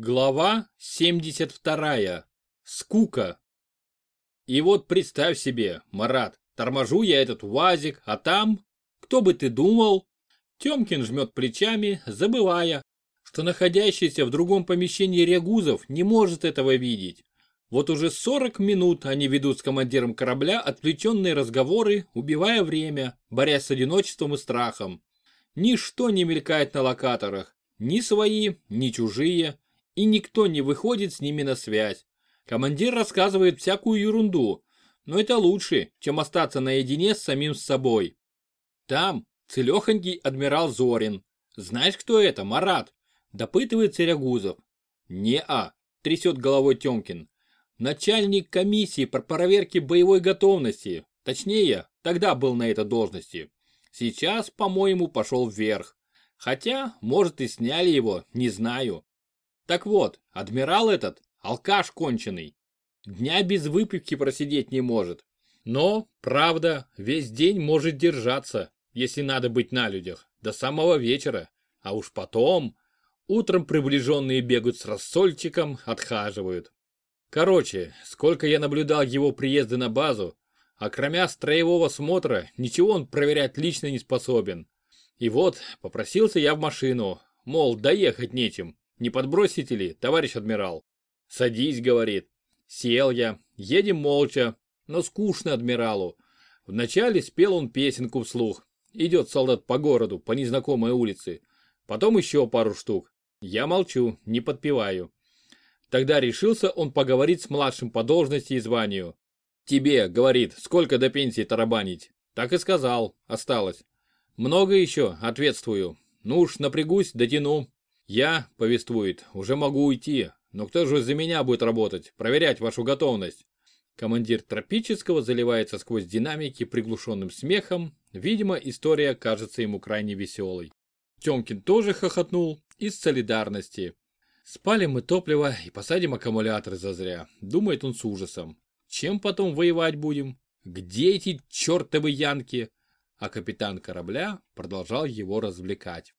Глава 72. Скука. И вот представь себе, Марат, торможу я этот УАЗик, а там, кто бы ты думал? Тёмкин жмет плечами, забывая, что находящийся в другом помещении Регузов не может этого видеть. Вот уже 40 минут они ведут с командиром корабля отвлеченные разговоры, убивая время, борясь с одиночеством и страхом. Ничто не мелькает на локаторах, ни свои, ни чужие и никто не выходит с ними на связь. Командир рассказывает всякую ерунду, но это лучше, чем остаться наедине с самим собой. Там целехонький адмирал Зорин. Знаешь, кто это, Марат? Допытывается Рягузов. Не-а, трясет головой Темкин. Начальник комиссии по проверке боевой готовности. Точнее, тогда был на этой должности. Сейчас, по-моему, пошел вверх. Хотя, может и сняли его, не знаю. Так вот, адмирал этот, алкаш конченый. Дня без выпивки просидеть не может. Но, правда, весь день может держаться, если надо быть на людях, до самого вечера. А уж потом, утром приближенные бегают с рассольчиком, отхаживают. Короче, сколько я наблюдал его приезды на базу, а кроме строевого смотра, ничего он проверять лично не способен. И вот, попросился я в машину, мол, доехать нечем. Не подбросите ли, товарищ адмирал? Садись, говорит. Сел я, едем молча, но скучно адмиралу. Вначале спел он песенку вслух. Идет солдат по городу, по незнакомой улице. Потом еще пару штук. Я молчу, не подпеваю. Тогда решился он поговорить с младшим по должности и званию. «Тебе, — говорит, — сколько до пенсии тарабанить?» Так и сказал, осталось. «Много еще, ответствую. Ну уж напрягусь, дотяну. Я, повествует, уже могу уйти, но кто же за меня будет работать, проверять вашу готовность? Командир тропического заливается сквозь динамики приглушенным смехом. Видимо, история кажется ему крайне веселой. Тёмкин тоже хохотнул из солидарности. Спалим мы топливо и посадим аккумуляторы зазря, думает он с ужасом. Чем потом воевать будем? Где эти чертовы янки? А капитан корабля продолжал его развлекать.